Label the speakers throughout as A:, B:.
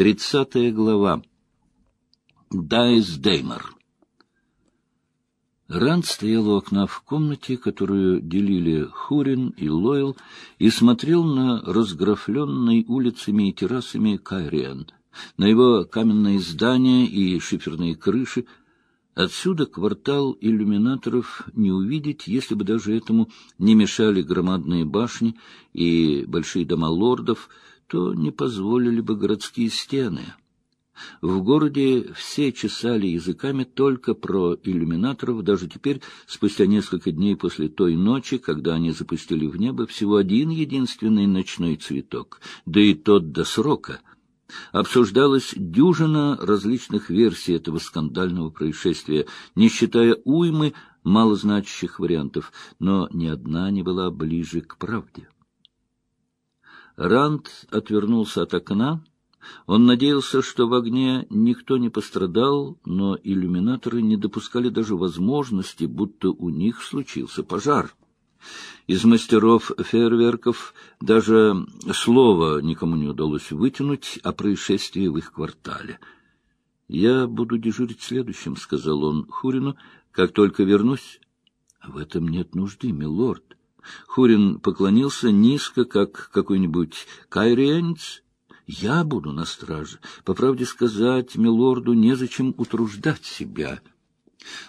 A: Тридцатая глава. Дайс Деймер. Ранд стоял у окна в комнате, которую делили Хурин и Лойл, и смотрел на разграфленной улицами и террасами Кайриан, на его каменные здания и шиферные крыши. Отсюда квартал иллюминаторов не увидеть, если бы даже этому не мешали громадные башни и большие дома лордов — то не позволили бы городские стены. В городе все чесали языками только про иллюминаторов, даже теперь, спустя несколько дней после той ночи, когда они запустили в небо всего один единственный ночной цветок, да и тот до срока. Обсуждалась дюжина различных версий этого скандального происшествия, не считая уймы малозначащих вариантов, но ни одна не была ближе к правде. Ранд отвернулся от окна. Он надеялся, что в огне никто не пострадал, но иллюминаторы не допускали даже возможности, будто у них случился пожар. Из мастеров фейерверков даже слова никому не удалось вытянуть о происшествии в их квартале. — Я буду дежурить следующим, — сказал он Хурину, — как только вернусь. — В этом нет нужды, милорд. Хурин поклонился низко, как какой-нибудь кайрианец. Я буду на страже. По правде сказать, милорду незачем утруждать себя.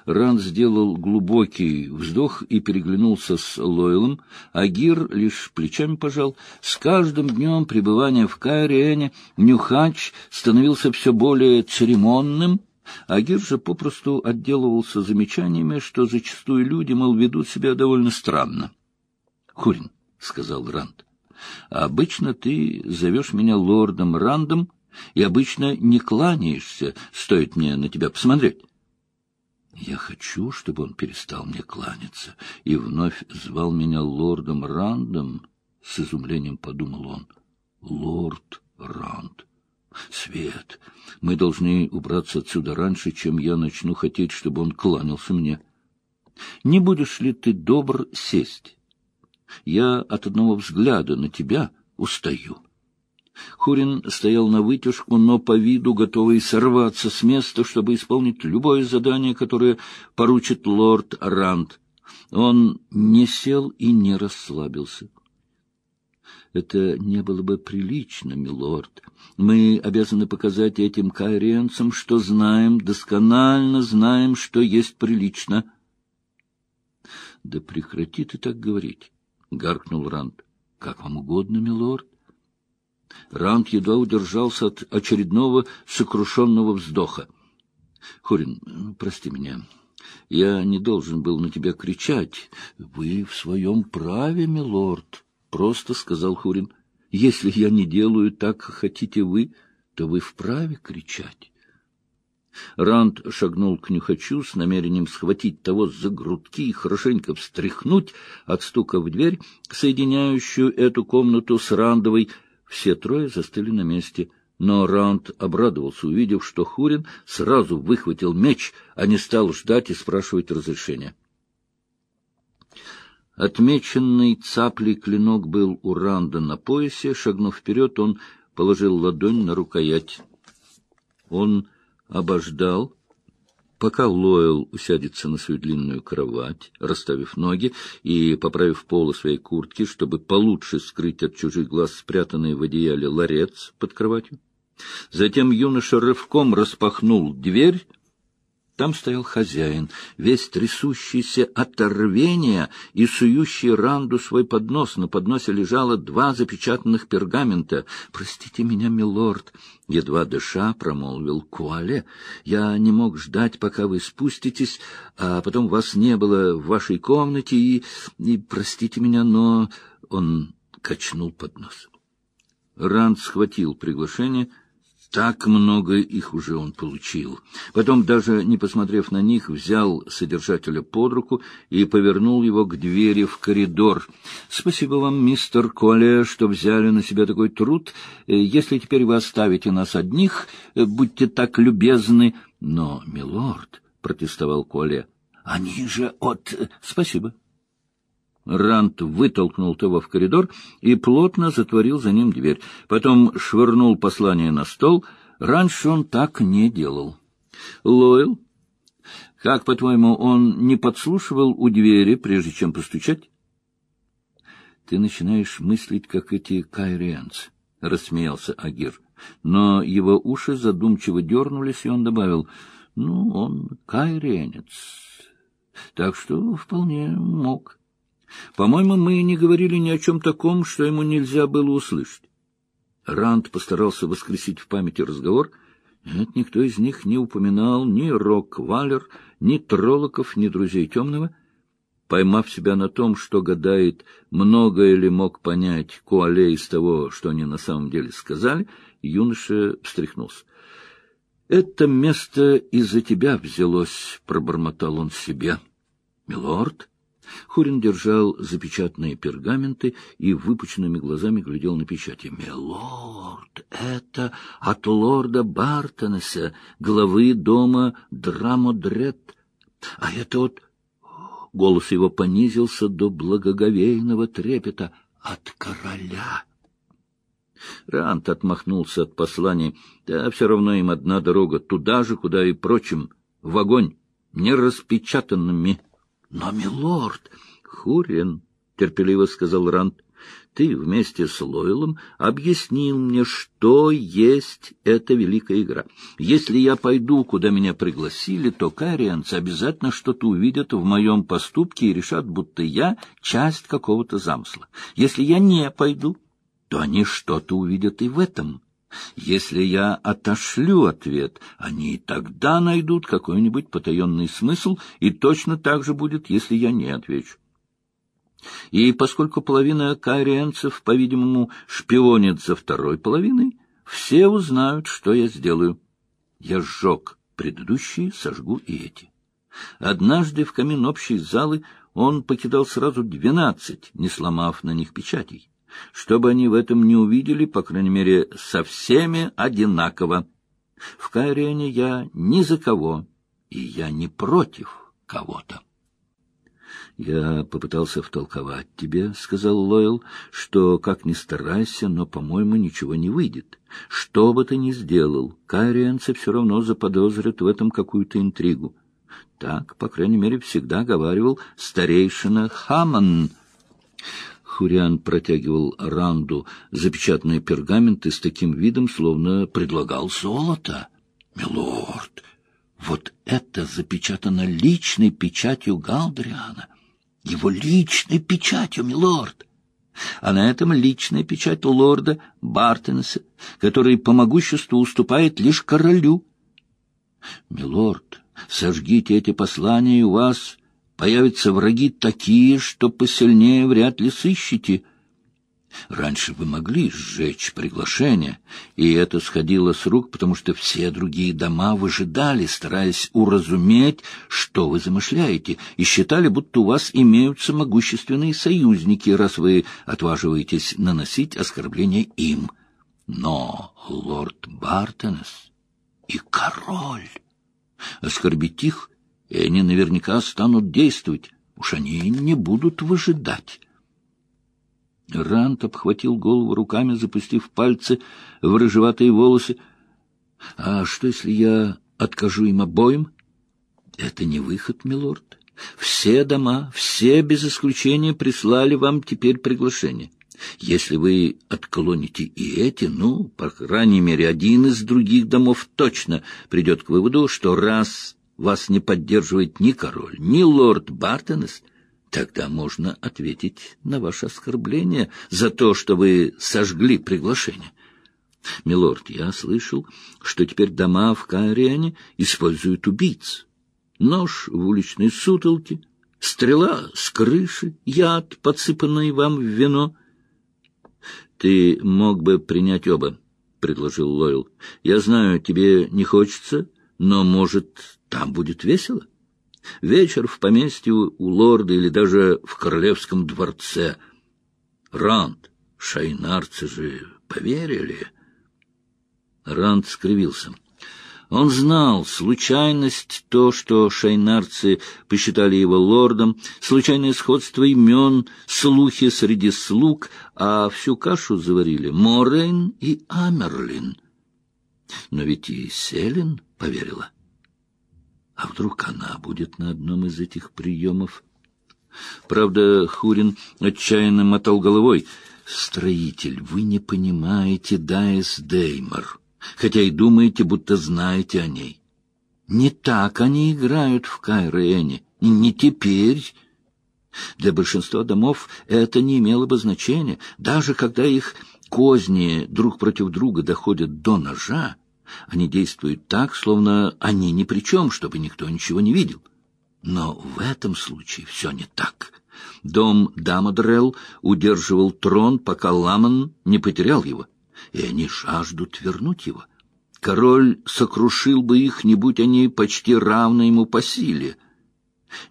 A: Ран сделал глубокий вздох и переглянулся с Лойлом, а Гир лишь плечами пожал. С каждым днем пребывания в Кайриэне Нюхач становился все более церемонным, а Гир же попросту отделывался замечаниями, что зачастую люди, мол, ведут себя довольно странно. Курин, — сказал Ранд, — обычно ты зовешь меня лордом Рандом и обычно не кланяешься, стоит мне на тебя посмотреть. Я хочу, чтобы он перестал мне кланяться, и вновь звал меня лордом Рандом, — с изумлением подумал он. Лорд Ранд. Свет, мы должны убраться отсюда раньше, чем я начну хотеть, чтобы он кланялся мне. Не будешь ли ты добр сесть? Я от одного взгляда на тебя устаю. Хурин стоял на вытяжку, но по виду готовый сорваться с места, чтобы исполнить любое задание, которое поручит лорд Ранд. Он не сел и не расслабился. Это не было бы прилично, милорд. Мы обязаны показать этим кайренцам, что знаем, досконально знаем, что есть прилично. Да прекрати ты так говорить. — гаркнул Ранд. — Как вам угодно, милорд. Ранд едва удержался от очередного сокрушенного вздоха. — Хурин, прости меня. Я не должен был на тебя кричать. — Вы в своем праве, милорд, — просто сказал Хурин. — Если я не делаю так, как хотите вы, то вы вправе кричать. Ранд шагнул к нюхачу с намерением схватить того за грудки и хорошенько встряхнуть от стука в дверь, соединяющую эту комнату с Рандовой. Все трое застыли на месте. Но Ранд обрадовался, увидев, что Хурин сразу выхватил меч, а не стал ждать и спрашивать разрешения. Отмеченный цаплей клинок был у Ранда на поясе. Шагнув вперед, он положил ладонь на рукоять. Он обождал, пока Лойл усядется на свою длинную кровать, расставив ноги и поправив полы своей куртки, чтобы получше скрыть от чужих глаз спрятанный в одеяле ларец под кроватью. Затем юноша рывком распахнул дверь, там стоял хозяин, весь трясущийся от рвения и сующий ранду свой поднос. На подносе лежало два запечатанных пергамента. «Простите меня, милорд», — едва дыша промолвил Куале. «Я не мог ждать, пока вы спуститесь, а потом вас не было в вашей комнате, и... и простите меня, но...» Он качнул поднос. Ранд схватил приглашение — так много их уже он получил. Потом, даже не посмотрев на них, взял содержателя под руку и повернул его к двери в коридор. — Спасибо вам, мистер Коле, что взяли на себя такой труд. Если теперь вы оставите нас одних, будьте так любезны. — Но, милорд, — протестовал Коле, — они же от... — Спасибо. Рант вытолкнул того в коридор и плотно затворил за ним дверь. Потом швырнул послание на стол. Раньше он так не делал. Лойл, как, по-твоему, он не подслушивал у двери, прежде чем постучать? Ты начинаешь мыслить, как эти кайрианцы, — рассмеялся Агир. Но его уши задумчиво дернулись, и он добавил, — ну, он кайрианец, так что вполне мог. По-моему, мы не говорили ни о чем таком, что ему нельзя было услышать. Ранд постарался воскресить в памяти разговор. Нет, никто из них не упоминал ни Рок-Валер, ни Троллоков, ни друзей Темного. Поймав себя на том, что гадает, многое ли мог понять Куале из того, что они на самом деле сказали, юноша встряхнулся. — Это место из-за тебя взялось, — пробормотал он себе. — Милорд? Хурин держал запечатанные пергаменты и выпученными глазами глядел на печати. «Милорд, это от лорда Бартонеса, главы дома Драмодред. А это вот...» Голос его понизился до благоговейного трепета. «От короля!» Рант отмахнулся от послания. «Да все равно им одна дорога, туда же, куда и прочим, в огонь, нераспечатанными». Но, милорд, Хурин, — терпеливо сказал Рант, — ты вместе с Лойлом объяснил мне, что есть эта великая игра. Если я пойду, куда меня пригласили, то карианцы обязательно что-то увидят в моем поступке и решат, будто я часть какого-то замысла. Если я не пойду, то они что-то увидят и в этом. Если я отошлю ответ, они и тогда найдут какой-нибудь потаенный смысл, и точно так же будет, если я не отвечу. И поскольку половина кайриенцев, по-видимому, шпионит за второй половиной, все узнают, что я сделаю. Я сжег предыдущие, сожгу и эти. Однажды в камин общей залы он покидал сразу двенадцать, не сломав на них печатей чтобы они в этом не увидели, по крайней мере, со всеми одинаково. В Кайрене я ни за кого, и я не против кого-то. «Я попытался втолковать тебе, — сказал Лойл, — что, как ни старайся, но, по-моему, ничего не выйдет. Что бы ты ни сделал, кайрианцы все равно заподозрят в этом какую-то интригу. Так, по крайней мере, всегда говаривал старейшина Хаман. Хуриан протягивал Ранду запечатанные пергаменты с таким видом, словно предлагал золото. «Милорд, вот это запечатано личной печатью Галдриана, его личной печатью, милорд!» а на этом личная печать лорда Бартенса, который по могуществу уступает лишь королю. Милорд, сожгите эти послания, и у вас Появятся враги такие, что посильнее вряд ли сыщете. Раньше вы могли сжечь приглашение, и это сходило с рук, потому что все другие дома выжидали, стараясь уразуметь, что вы замышляете, и считали, будто у вас имеются могущественные союзники, раз вы отваживаетесь наносить оскорбление им. Но лорд Бартонес и король... Оскорбить их и они наверняка станут действовать. Уж они не будут выжидать. Рант обхватил голову руками, запустив пальцы в рыжеватые волосы. — А что, если я откажу им обоим? — Это не выход, милорд. Все дома, все без исключения прислали вам теперь приглашение. Если вы отклоните и эти, ну, по крайней мере, один из других домов точно придет к выводу, что раз вас не поддерживает ни король, ни лорд Бартенес, тогда можно ответить на ваше оскорбление за то, что вы сожгли приглашение. Милорд, я слышал, что теперь дома в Каириане используют убийц. Нож в уличной сутолке, стрела с крыши, яд, подсыпанный вам в вино. Ты мог бы принять оба, — предложил Лойл. Я знаю, тебе не хочется, но, может, там будет весело. Вечер в поместье у лорда или даже в королевском дворце. Ранд, шайнарцы же поверили. Ранд скривился. Он знал случайность, то, что шайнарцы посчитали его лордом, случайное сходство имен, слухи среди слуг, а всю кашу заварили Морейн и Амерлин — Но ведь и Селин поверила. А вдруг она будет на одном из этих приемов? Правда, Хурин отчаянно мотал головой. «Строитель, вы не понимаете Дайс Деймор, хотя и думаете, будто знаете о ней. Не так они играют в Кайрене, не теперь». Для большинства домов это не имело бы значения, даже когда их козни друг против друга доходят до ножа, они действуют так, словно они ни при чем, чтобы никто ничего не видел. Но в этом случае все не так. Дом Дамадрел удерживал трон, пока Ламан не потерял его, и они жаждут вернуть его. Король сокрушил бы их, не будь они почти равны ему по силе.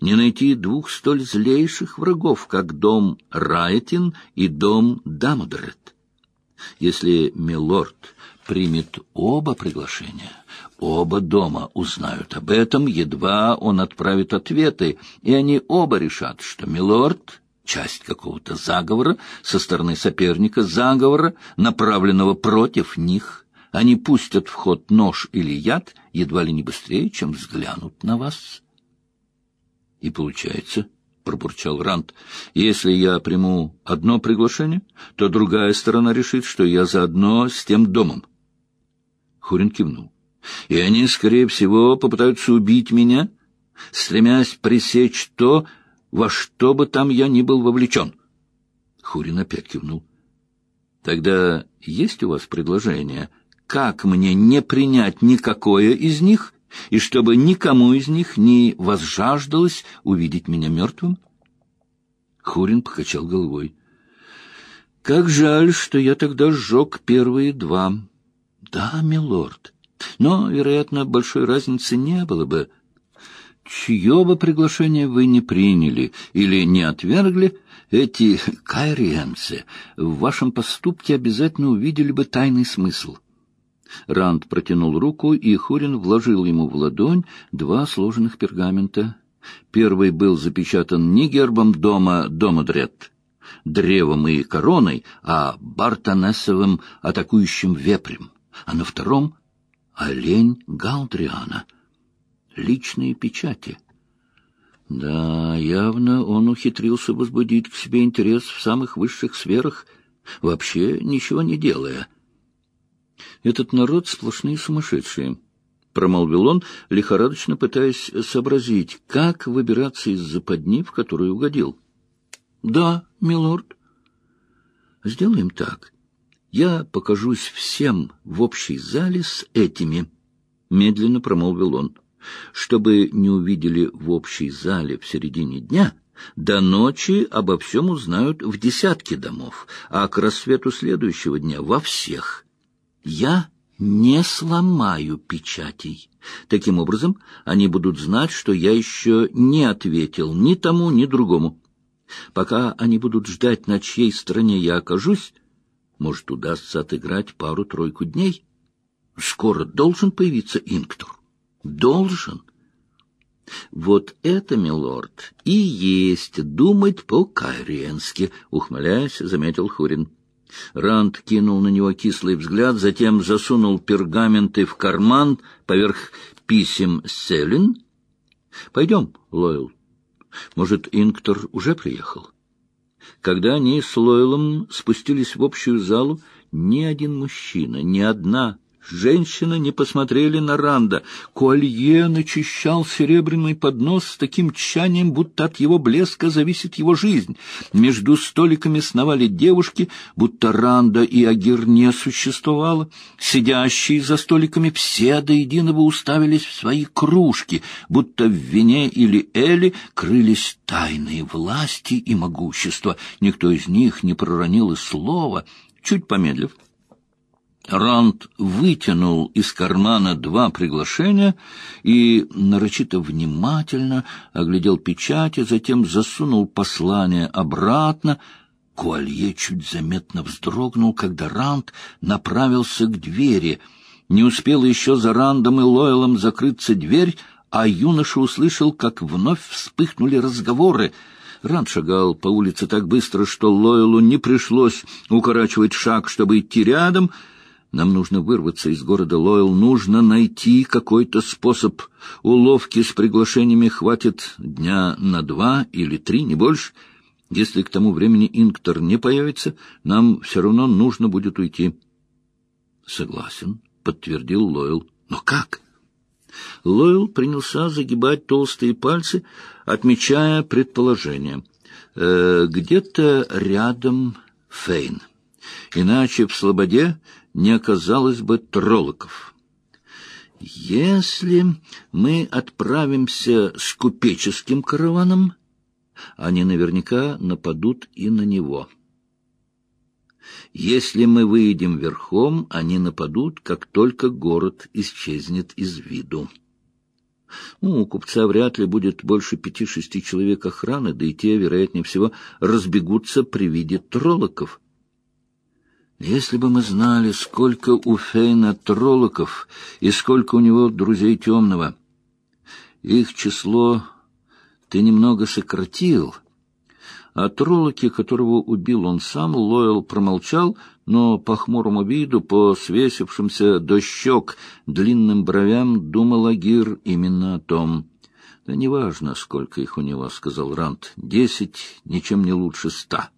A: Не найти двух столь злейших врагов, как дом Райтин и дом Дамадрет. Если милорд примет оба приглашения, оба дома узнают об этом, едва он отправит ответы, и они оба решат, что милорд — часть какого-то заговора со стороны соперника, заговора, направленного против них. Они пустят в ход нож или яд едва ли не быстрее, чем взглянут на вас. И получается, — пробурчал Рант. — Если я приму одно приглашение, то другая сторона решит, что я заодно с тем домом. Хурин кивнул. — И они, скорее всего, попытаются убить меня, стремясь пресечь то, во что бы там я ни был вовлечен. Хурин опять кивнул. — Тогда есть у вас предложение, как мне не принять никакое из них — и чтобы никому из них не возжаждалось увидеть меня мертвым? Хурин покачал головой. Как жаль, что я тогда сжег первые два. Да, милорд. Но, вероятно, большой разницы не было бы. Чье бы приглашение вы не приняли или не отвергли, эти кайриенцы в вашем поступке обязательно увидели бы тайный смысл — Ранд протянул руку, и Хурин вложил ему в ладонь два сложенных пергамента. Первый был запечатан не гербом дома Домодрет, древом и короной, а бартонесовым атакующим вепрем, а на втором — олень Галдриана. Личные печати. Да, явно он ухитрился возбудить к себе интерес в самых высших сферах, вообще ничего не делая — этот народ сплошные сумасшедшие. — промолвил он, лихорадочно пытаясь сообразить, как выбираться из западни, в которую угодил. — Да, милорд. — Сделаем так. Я покажусь всем в общей зале с этими, — медленно промолвил он. — Чтобы не увидели в общей зале в середине дня, до ночи обо всем узнают в десятке домов, а к рассвету следующего дня — во всех — я не сломаю печатей. Таким образом, они будут знать, что я еще не ответил ни тому, ни другому. Пока они будут ждать, на чьей стороне я окажусь, может, удастся отыграть пару-тройку дней. Скоро должен появиться Инктор. Должен. Вот это, милорд, и есть думать по-кайриенски, ухмыляясь, заметил Хурин. Ранд кинул на него кислый взгляд, затем засунул пергаменты в карман поверх писем Селин. — Пойдем, Лойл. Может, Инктор уже приехал? Когда они с Лойлом спустились в общую залу, ни один мужчина, ни одна Женщины не посмотрели на Ранда. Куалье начищал серебряный поднос с таким тщанием, будто от его блеска зависит его жизнь. Между столиками сновали девушки, будто Ранда и Агир не существовало. Сидящие за столиками все до единого уставились в свои кружки, будто в вине или эле крылись тайные власти и могущества. Никто из них не проронил и слова. Чуть помедлив, Ранд вытянул из кармана два приглашения и нарочито внимательно оглядел печати, затем засунул послание обратно. Куалье чуть заметно вздрогнул, когда Ранд направился к двери. Не успела еще за Рандом и Лойлом закрыться дверь, а юноша услышал, как вновь вспыхнули разговоры. Ранд шагал по улице так быстро, что Лойлу не пришлось укорачивать шаг, чтобы идти рядом — Нам нужно вырваться из города Лойл, нужно найти какой-то способ. Уловки с приглашениями хватит дня на два или три, не больше. Если к тому времени Инктор не появится, нам все равно нужно будет уйти. — Согласен, — подтвердил Лойл. — Но как? Лойл принялся загибать толстые пальцы, отмечая предположение. Э, Где-то рядом Фейн. Иначе в Слободе не оказалось бы троллоков. Если мы отправимся с купеческим караваном, они наверняка нападут и на него. Если мы выйдем верхом, они нападут, как только город исчезнет из виду. Ну, у купца вряд ли будет больше пяти-шести человек охраны, да и те, вероятнее всего, разбегутся при виде троллоков. Если бы мы знали, сколько у Фейна троллоков и сколько у него друзей темного. Их число ты немного сократил. О троллоке, которого убил он сам, Лойл промолчал, но по хмурому виду, по свесившимся до щек длинным бровям, думал Агир именно о том. — Да неважно, сколько их у него, — сказал Рант. — Десять ничем не лучше ста.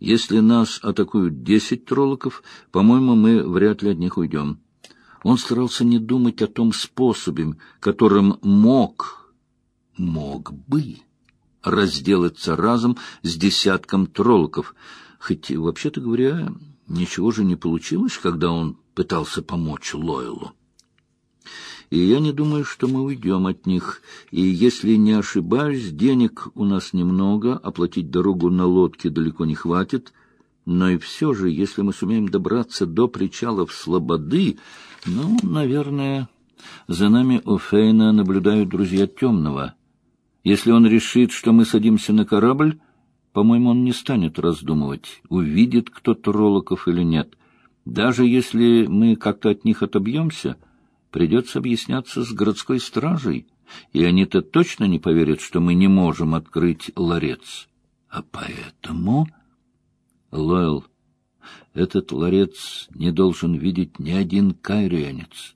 A: Если нас атакуют десять троллоков, по-моему, мы вряд ли от них уйдем. Он старался не думать о том способе, которым мог, мог бы разделаться разом с десятком троллоков. Хоть, вообще-то говоря, ничего же не получилось, когда он пытался помочь Лойлу и я не думаю, что мы уйдем от них. И если не ошибаюсь, денег у нас немного, оплатить дорогу на лодке далеко не хватит. Но и все же, если мы сумеем добраться до причалов Слободы, ну, наверное, за нами у Фейна наблюдают друзья Темного. Если он решит, что мы садимся на корабль, по-моему, он не станет раздумывать, увидит кто Троллоков или нет. Даже если мы как-то от них отобьемся — Придется объясняться с городской стражей, и они-то точно не поверят, что мы не можем открыть ларец. А поэтому... Лойл, этот ларец не должен видеть ни один кайрианец.